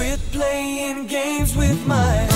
Quit playing games with my